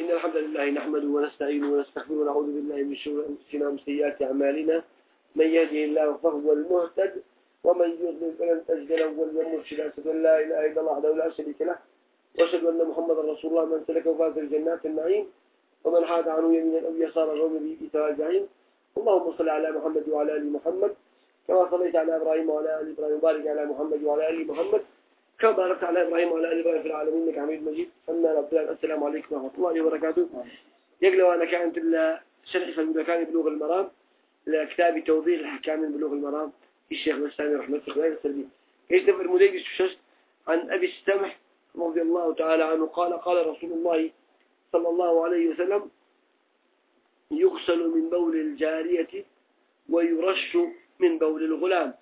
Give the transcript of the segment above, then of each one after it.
إن الحمد لله نحمده ونستعينه ونستغفره ونعوذ بالله من شرور أنفسنا ومن سيئات أعمالنا. من يهده الله فهو المهتد ومن يضلل فلن تجد له وليا مرشدا. أشهد أن لا إله إلا الله وحده لا شريك له وأشهد أن محمدا رسول الله. من سلك وفاز الجنات النعيم ومن حاد عنه يمينا أو يسارا غوم به إسراء اللهم صل على محمد وعلى آل محمد كما صليت على إبراهيم وعلى آل إبراهيم. وبارك على محمد وعلى آل محمد كما باركت على إبراهيم وعلى آل إبراهيم في العالمين إنك حميد مجيد. أما رب السلام عليكم ورحمة الله وبركاته. يقلوا أنا كانت شرح فالمدكان بلوغ المرام لكتاب توضيح الأحكام من بلوغ المرام. الشيخ الإسلامي رحمة الله السلبي يكتب المدير ششت عن أبي السمح رضي الله تعالى عنه قال قال رسول الله صلى الله عليه وسلم يغسل من بول الجارية ويرش من بول الغلام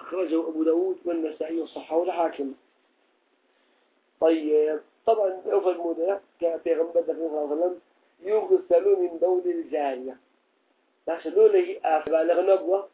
أخرجه أبو داود والنسائي وصححه الحاكم. طيب طبعا أوفى المدى كبيغمبر صلى الله عليه وسلم يغسل من بول الجارية لكن له أفبالغ نبوة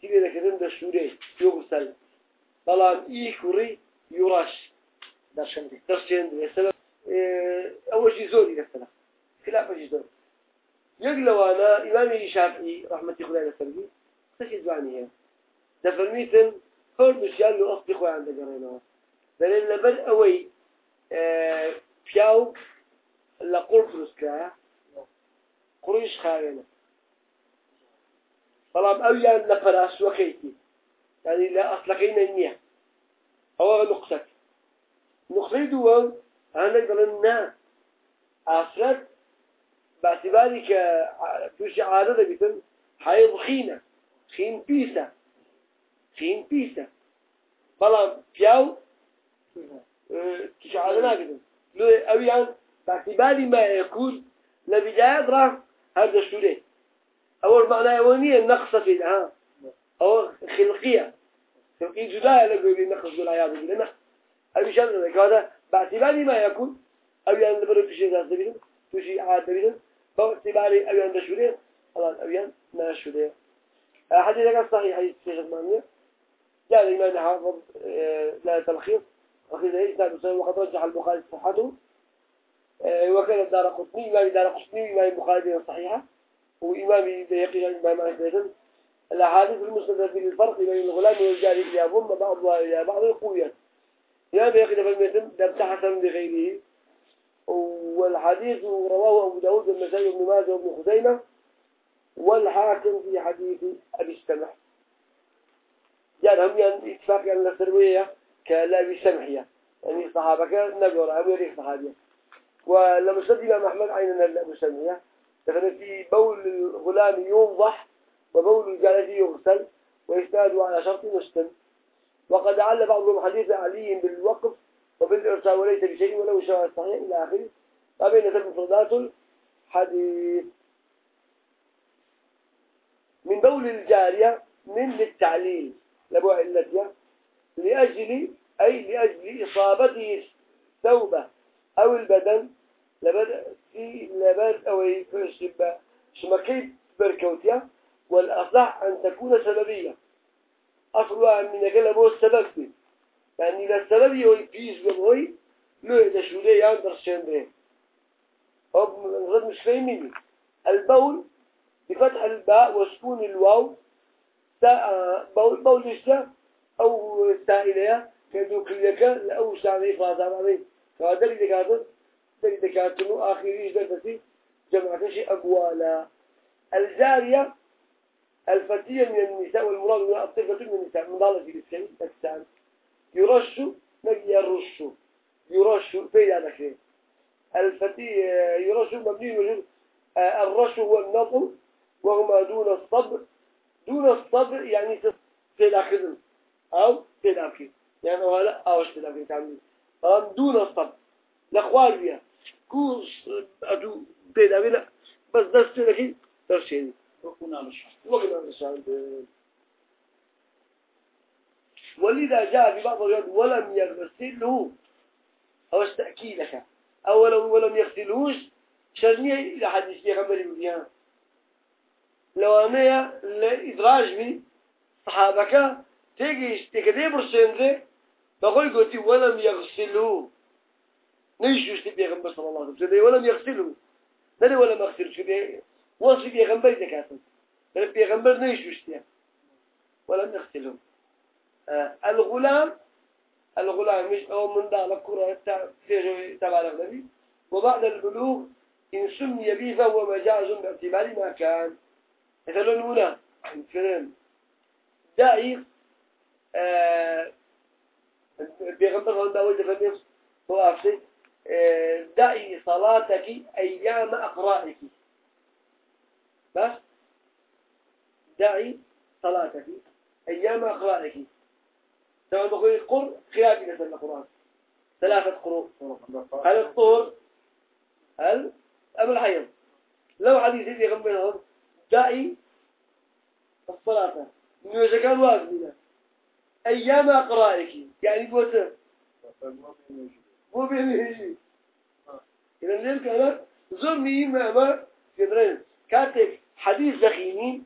تيجي لكن ده شوري يغسل طالما إيكوري يرش درشندي درشندي السبب أول شيء زوري مثلا خلاف زوري. يقلوا أنا إمام الشافعي رحمة الله عليه وسلم تشي زواني هي. دفرميتن هردش يالو أصلي خوي عند قرينا بل لبر أوي بياو لقرطرس كايا قريش خاينة طالما أو يعني لفراس وكيتي يعني لا أصلقين النية أو نقصك نقصي دوام أنا قلنا أصلت باعتباري كتوشي عادة بيتن حيض خينة خين بيسة خين بيسة بلام بياو توشي عادة ناقدن لو أويان باعتباري ما يكون لبداية راه هذا الشوري أول معنى يومية نقصة في ها. أو خلقية خلقية جداية لقول نقص بالعياذ بالله أبي شان ذلك هذا باعتبار ما يكون أو يعني لبرو تشي ذات دبيدن تشي عاد دبيدن باعتبار أو يعني دشوري خلاص أو يعني ما شوري حديث كان صحيح حديث الشيخ المانية جاء الإمام حافظ لا تلخيص وقد رجح البخاري صحته. وكان الدار قطني إمام دار قطني إمام البخاري صحيحة. وإمام بيقي الإمام أحمد الأحاديث المسندة في الفرق بين الغلام والجاري إلى ضم بعضها إلى بعض قوية يا بيقي فالمثل دمت حسن لغيره. والحديث رواه أبو داود والنسائي وابن ماجه وابن خزيمة. والحاكم في حديث أبي السمح يعني هم يعني اتفاق أن السروية كلا بسمحية. يعني صحابك نقر أبو يريك صحابية. ولما شد إمام أحمد عيننا أبو سمحية. لكن في بول الغلام يوضح وبول الجالس يغسل ويستاد على شرط مسلم وقد عل بعضهم حديث علي بالوقف وبالإرسال وليس بشيء ولو شاء الصحيح إلى آخره. فبين مفردات الحديث. من بول الجارية من للتعليل. لبو علتها لأجل أي لأجل إصابته الثوبة أو البدن لبد في لبد أو يفشب شمكيب بركوتيا والأصح أن تكون سببية. أصلها من أبو السبب يعني إذا السبب يبيز بمهي لو إذا شو ده يندر شندرين أو غد مش فاهميني البول بفتح الباء وسكون الواو بول بول إيش أو سائلة كدو كليك أو سامي فاضل عليه فهذا اللي ذكرته اللي ذكرته آخر إيش ده جمعت شيء أقوالا الجارية الفتية من النساء والمراد من الطفلة من النساء من ضالة في الإسلام الإسلام يرش نجي يرش يرش في هذا شيء الفتي يرش مبني الرش هو النظم وهما دون الصبر. دون الصبر يعني في الأخذ أو في الأخذ يعني هلا أو في الأخذ تعمل دون الصبر الأخوال بيها كوس أدو بيدا بينا بس دست لكي وكنا نشعر وكنا نشعر ولذا جاء في بعض الروايات ولم يغسله أو استأكيدك أو ولم يغسلوش شرنية إلى حديث يغمر بيان لو أنا لإدراج بي صحابك تيجي تكذب برسندري بقول قلت ولم يغسلوه نيش يشتي بيغمبر صلى الله عليه وسلم؟ ولم يغسله نري ولم يغسله شو وصف بيغمبر ذكاته نري بيغمبر نيش يشتي ولم يغسله آه الغلام الغلام مش أو من دار الكرة تبع النبي وبعد البلوغ إن سمي به فهو مجاز باعتبار ما كان. مثلا هنا داعي آه بيغمبر الله داود فبيغ هو أفسد دعي صلاتك أيام أقرائك. بس؟ دعي صلاتك أيام أقرائك. سواء بقول قر خلاف مثل القرآن. ثلاثة قروء. هل الطهر؟ هل؟ أم الحيض؟ لو حديث يدي غنبينهم دائي الصلاة. من كان واجبنا أيام أقرائك يعني بوتا مو بيني. إذا ليه كانت زرني ما ما كدرين كاتب حديث زخيني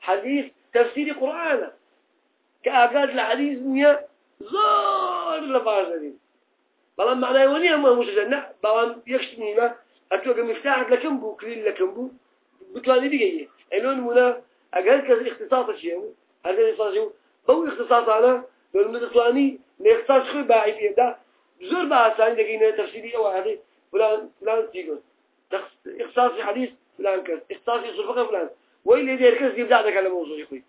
حديث تفسير قرآن كأقاد الحديث نيا زار لفاظني بلان معناه ونيا ما مش جنة. بلان يكشني ما. أتوقع مفتاح لكم بو كلين لكم بو. بتواني بيجي. إنه منا أجل كذا اختصاص الشيء هذا الاختصاص شيء. بو اختصاص أنا لو من تواني نختصاص خو باعي فيه ده زور بقى ثاني دقيقة تفسيري أو هذه فلان فلان تيجون اختصاص حديث فلان. كذا اختصاص صفقة فلان وين اللي يركز يبدأ ذلك على موضوع يخوي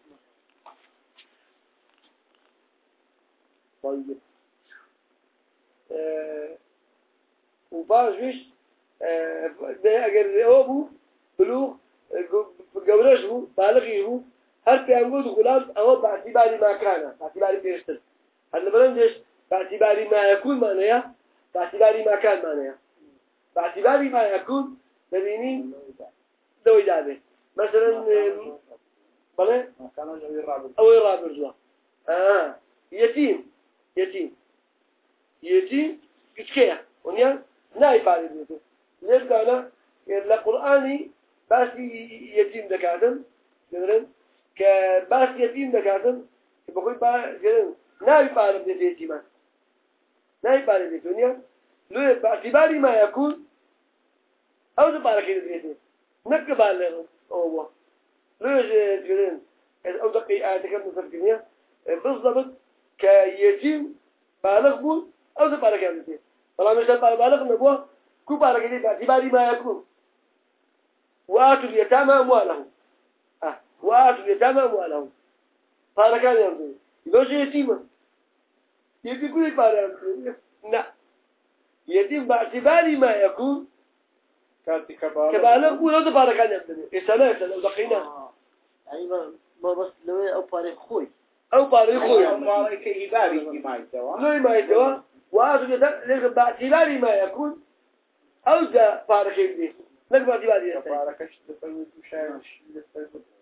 طيب آه وبعض اگر أو بو بلوغ گەورەش بوو بالغی بوو هەر پێیان گوت غلام ئەوە باعتیباری ماکانە باعتیباری پێشتر هەر لە بەرەندێش باعتیباری مایەکون مانەیە باعتیباری ماکانمانەیە باعتیباری مایەکون دەبینی لەوەی دابێت مثلا بەڵێ ئەوەی ڕابردووە یەتیم یەتیم یەتیم کچکەیە ونیا نای پارێ بێتێت لێرگانە لە قورآانی باسی یەتیم دەکاتن گەرن کە باس یەتیم دەکاتن کە بەخۆی گەرن ناوی پارە بێت یەتیمان ناوی پارە بێت نیە لێ باعتیباری ما یەکون ئەو دەپارەکەی دەبێتێت نەکە با لە ئەوە لێ گەرن ئەو دقی ئاەتەکە مسەرکردنیە بالضبط کە یەتیم بالغ بوو ئەو دەپارەکە دەبێت بەڵام ێشتا بالغ نەبووە كبار قليل باعتبار ما يكون وآتوا اليتامى أموالهم وآتوا اليتامى أموالهم هذا كان ينظر لو يتيما يبي كل بار لا. يتيم باعتبار ما يكون. كبالغ ولا ده كان ينظر إسنا إسنا دقينا. يعني ما بس لو أو بارك خوي. أو بارك خوي. ما كإباري ما يتوا لو ما يتوا وآتوا اليتامى باعتبار ما يكون؟ أو تسوي تشاش أو تشاش تشاش ولا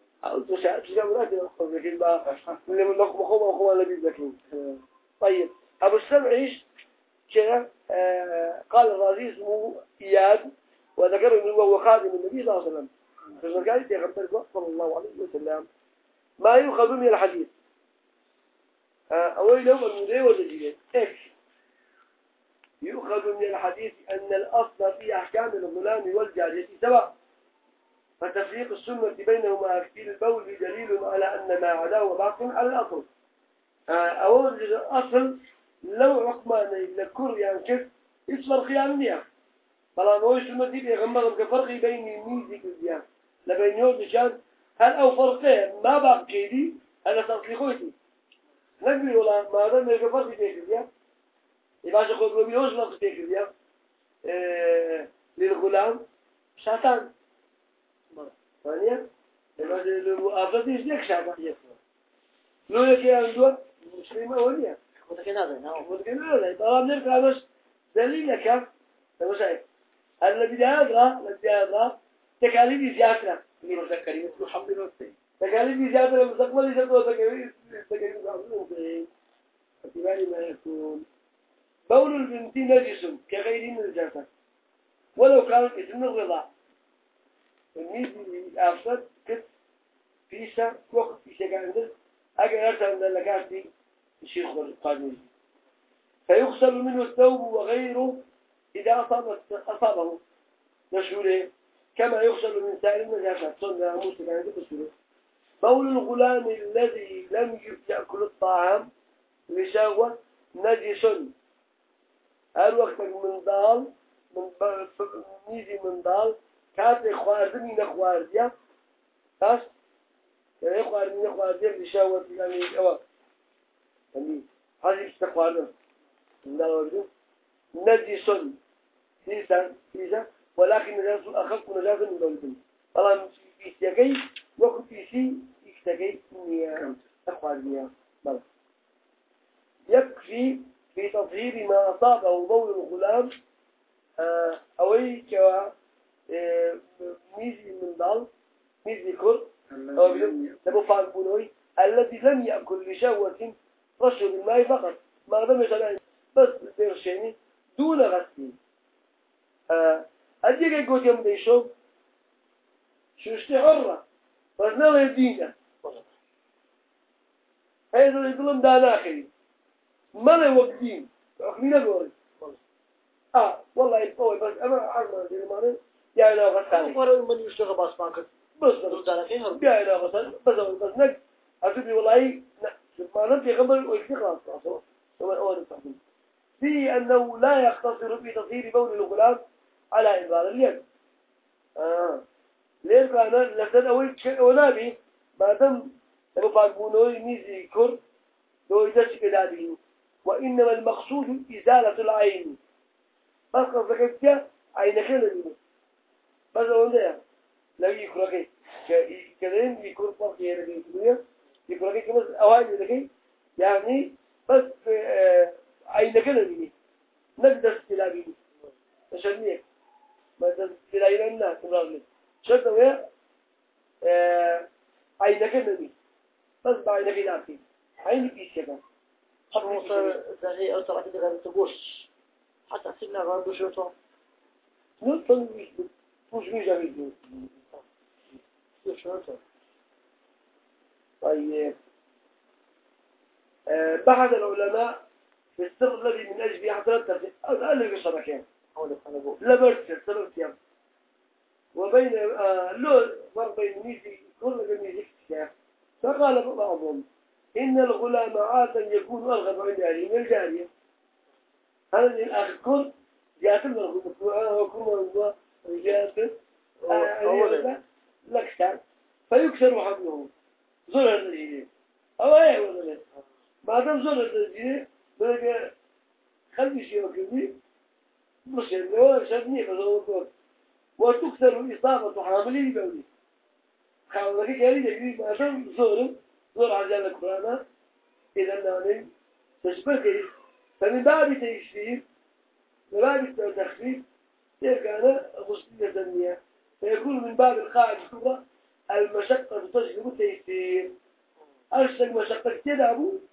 من لكن طيب. أبو السبع إيش؟ كذا آه قال الرازي اسمه إياد وذكر أنه هو خادم النبي صلى الله عليه وسلم. فقال يغفر صلى الله عليه وسلم. ما يؤخذ من الحديث؟ آه أول يوم المدير والجديد إيش؟ يؤخذ من الحديث أن الأصل في أحكام الغلام والجارية سواء. فتفريق السنة بينهما في البول دليل على أن ما عداه باق على الأصل. آه، أول الأصل لو عقمان لكر يعني كيف يصبر خيام نيا فلا نوش سنة دي بيغمرهم كفرق بين الميزي كذيان لبين يوم نشان هل أو فرقين ما باق كيدي أنا تصليخوتي نقول ولا ما هذا ما كفرق بين كذيان يبقى خود رو بيوش ما قلت كذا للغلام شاتان ثانية يبقى المؤافرة يجيك شاتان لو يكي عنده مسلمة وليا متكن هذا نعم هذا يبقى نرجع بس دليلك تبغى شيء البداية البداية تكاليف زيادة المذكرين مثل حمل الوسطين تكاليف زيادة المستقبل يجب تكاليف تكاليف ما يكون بول البنت نجس كغير النجاسة ولو كانت اسم فيغسل منه الثوب وغيره إذا أصابت أصابه. نشوره كما يخشى من سائر النجاشات صنع موسى كان يقول بول الغلام الذي لم يأكل الطعام لشهوة نجس. هل وقت من ضال من نيجي من ضال تاس يعني خواردني نخوارديا لشهوة يعني أو يعني هذه استخواردنا من ضال نجس ليسا ليسا ولكن نجاس أخف نجاس من ضالتين طبعا في سياقي وقت في شيء يكتقي نيا أخوارديا بلى يكفي في تطهير ما أصابه بول الغلام آه، أوي كوا ميزي من ضل ميزي كر أو لبو فانبونوي الذي لم يأكل لشهوة رشه بالماء فقط ما دام مثلا بس بيرشيني دون غسل أديك يقول يوم ديشوب شو اشتي حرة بس نلا يدينا هذا يقولون دانا آخرين ما وقتين أخمين أقول آه والله يتقوي بس أنا عارف ما يا من يشتغل بس بس بس نك والله. ما نبي خلاص خلاص التحديد في أنه لا يقتصر في تطهير بول الغلام على إنزال اليد. آه. ليش كان لسنا أول ونبي ما دام ميزي كر لو يدش كده وإنما المقصود إزالة العين. بس قصدك عينك لديه بس أقول لو يكرهك كذين يكون فرق يعني في الدنيا يكرهك بس أوائل لك يعني بس عينك لديه نقدر استلابيه تشنيه ما تستلابيه الناس تبغى شرط ويا عينك لديه بس بعينك لديه عينك إيش كذا موسى زهي أو كده غير تبوش حتى سيبنا غير بشوطه نطلع مش شوطه طيب آه بعد العلماء في السر الذي من أجله حضرتك أقل بشركين لا برسل سبب كيام وبين آه لو فرق بين ميزي كل ميزي فقال بعضهم إن الغلام عادة يكون أرغب عند أهله من الجارية هذا الأخ كل جاءت المرغوب وكل هو جاءت لكسر فيكسر حمله زر الجيل أو أيه ولا ما دام زر الجيل بلقى خلي شيء وكذي مش هو شدني فزود وتكسر إصابة حامله بولي حاول لك جاري يجري ما دام زر. زور عجل القرآن إذا نعني تشبه فمن باب تيشير من باب التخفيف كان غسلية ذنية فيكون من باب القاعدة الكبرى المشقة تجلب التيسير أرشد مشقة كتير أبو